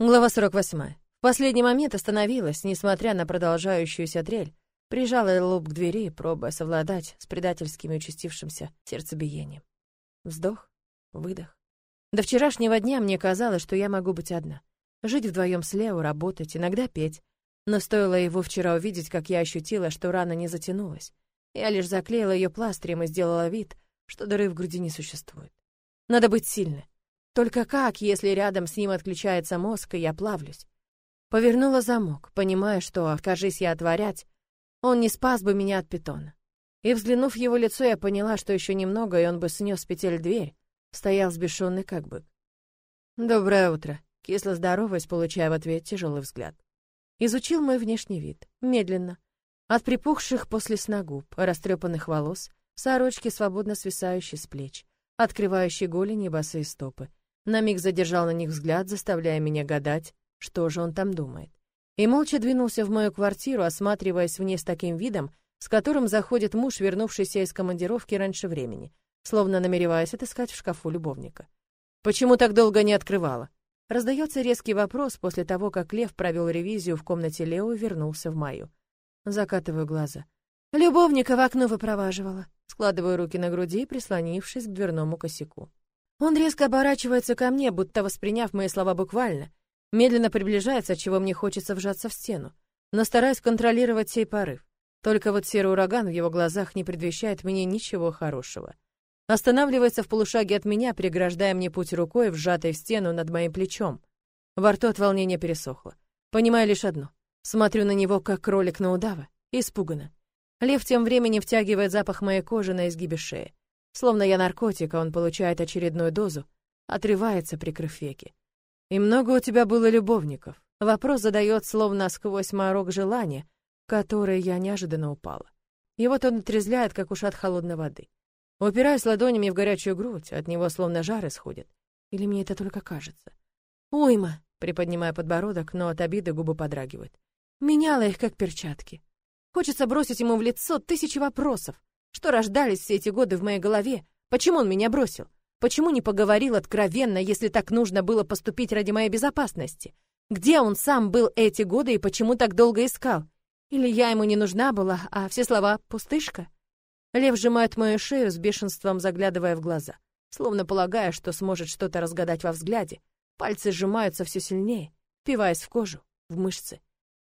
Глава 48. В последний момент остановилась, несмотря на продолжающуюся дрель, прижала лоб к двери, пробуя совладать с предательским участившимся сердцебиением. Вздох, выдох. До вчерашнего дня мне казалось, что я могу быть одна. Жить вдвоем с Лео, работать, иногда петь. Но стоило его вчера увидеть, как я ощутила, что рана не затянулась. Я лишь заклеила ее пластырем и сделала вид, что дыры в груди не существует. Надо быть сильной. Только как, если рядом с ним отключается мозг, и я плавлюсь? Повернула замок, понимая, что, откажись я отворять, он не спас бы меня от питона. И, взглянув в его лицо, я поняла, что еще немного, и он бы снес петель дверь, стоял сбешенный как бы. «Доброе утро», — кисло здороваясь, получая в ответ тяжелый взгляд. Изучил мой внешний вид, медленно. От припухших после сна губ, растрепанных волос, сорочки, свободно свисающей с плеч, открывающей голени и босые стопы, на миг задержал на них взгляд, заставляя меня гадать, что же он там думает. И молча двинулся в мою квартиру, осматриваясь в ней с таким видом, с которым заходит муж, вернувшийся из командировки раньше времени, словно намереваясь отыскать в шкафу любовника. «Почему так долго не открывала?» Раздается резкий вопрос после того, как Лев провел ревизию в комнате Лео и вернулся в маю. Закатываю глаза. Любовника в окно выпроваживала. Складываю руки на груди, прислонившись к дверному косяку. Он резко оборачивается ко мне, будто восприняв мои слова буквально. Медленно приближается, чего мне хочется вжаться в стену. Но стараюсь контролировать сей порыв. Только вот серый ураган в его глазах не предвещает мне ничего хорошего. Останавливается в полушаге от меня, преграждая мне путь рукой, вжатой в стену над моим плечом. Во рту от волнения пересохло. Понимаю лишь одно. Смотрю на него, как кролик на удава, испуганно. Лев тем временем втягивает запах моей кожи на изгибе шеи. Словно я наркотик, а он получает очередную дозу, отрывается, прикрыв веки. «И много у тебя было любовников?» Вопрос задает словно сквозь морок желания, которое я неожиданно упала. И вот он отрезляет, как ушат холодной воды. Упираюсь ладонями в горячую грудь, от него словно жар исходит. Или мне это только кажется? «Уйма!» — приподнимая подбородок, но от обиды губы подрагивают. Меняла их, как перчатки. Хочется бросить ему в лицо тысячи вопросов, что рождались все эти годы в моей голове? Почему он меня бросил? Почему не поговорил откровенно, если так нужно было поступить ради моей безопасности? Где он сам был эти годы и почему так долго искал? Или я ему не нужна была, а все слова — пустышка? Лев сжимает мою шею с бешенством, заглядывая в глаза, словно полагая, что сможет что-то разгадать во взгляде. Пальцы сжимаются все сильнее, впиваясь в кожу, в мышцы.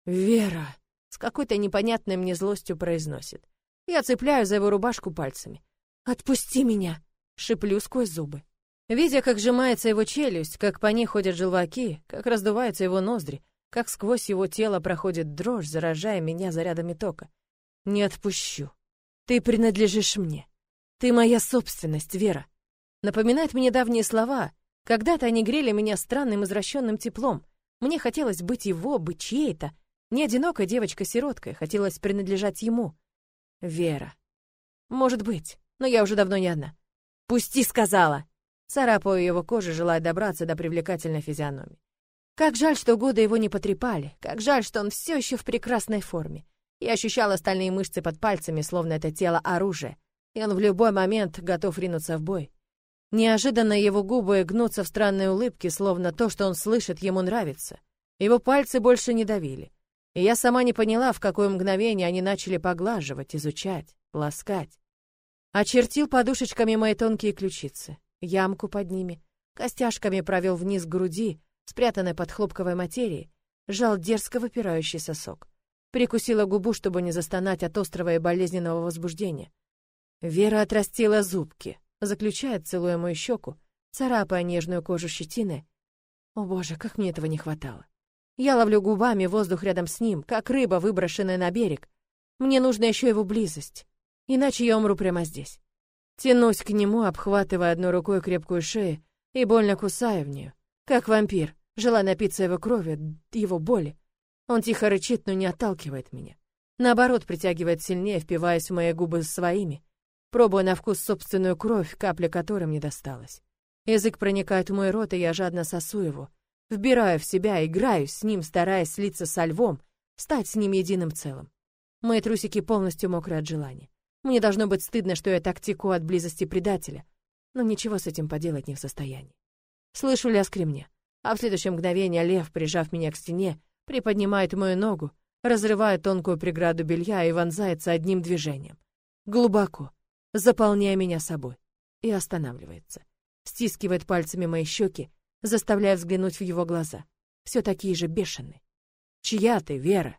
«Вера!» — с какой-то непонятной мне злостью произносит. Я цепляю за его рубашку пальцами. «Отпусти меня!» — шиплю сквозь зубы. Видя, как сжимается его челюсть, как по ней ходят желваки, как раздуваются его ноздри, как сквозь его тело проходит дрожь, заражая меня зарядами тока. «Не отпущу. Ты принадлежишь мне. Ты моя собственность, Вера». Напоминает мне давние слова. Когда-то они грели меня странным извращенным теплом. Мне хотелось быть его, быть чьей-то. Не одинокой девочкой-сироткой, хотелось принадлежать ему. Вера. Может быть, но я уже давно не одна. Пусти, сказала. Царапаю его кожу, желая добраться до привлекательной физиономии. Как жаль, что годы его не потрепали. Как жаль, что он все еще в прекрасной форме. Я ощущала стальные мышцы под пальцами, словно это тело оружие, и он в любой момент готов ринуться в бой. Неожиданно его губы гнутся в странной улыбке, словно то, что он слышит, ему нравится. Его пальцы больше не давили и я сама не поняла, в какое мгновение они начали поглаживать, изучать, ласкать. Очертил подушечками мои тонкие ключицы, ямку под ними, костяшками провел вниз груди, спрятанной под хлопковой материей, сжал дерзко выпирающий сосок. Прикусила губу, чтобы не застонать от острого и болезненного возбуждения. Вера отрастила зубки, заключает, целуя мою щеку, царапая нежную кожу щетины. О боже, как мне этого не хватало. Я ловлю губами воздух рядом с ним, как рыба, выброшенная на берег. Мне нужна еще его близость, иначе я умру прямо здесь. Тянусь к нему, обхватывая одной рукой крепкую шею и больно кусая в нее, как вампир, желая напиться его крови, его боли. Он тихо рычит, но не отталкивает меня. Наоборот, притягивает сильнее, впиваясь в мои губы своими, пробуя на вкус собственную кровь, капля которой мне досталась. Язык проникает в мой рот, и я жадно сосу его, Вбираю в себя, играюсь с ним, стараясь слиться со львом, стать с ним единым целым. Мои трусики полностью мокры от желания. Мне должно быть стыдно, что я так теку от близости предателя, но ничего с этим поделать не в состоянии. Слышу лязг ремня, а в следующее мгновение лев, прижав меня к стене, приподнимает мою ногу, разрывая тонкую преграду белья и вонзается одним движением. Глубоко, заполняя меня собой. И останавливается. Стискивает пальцами мои щеки, заставляя взглянуть в его глаза. Все такие же бешеные. «Чья ты, Вера?»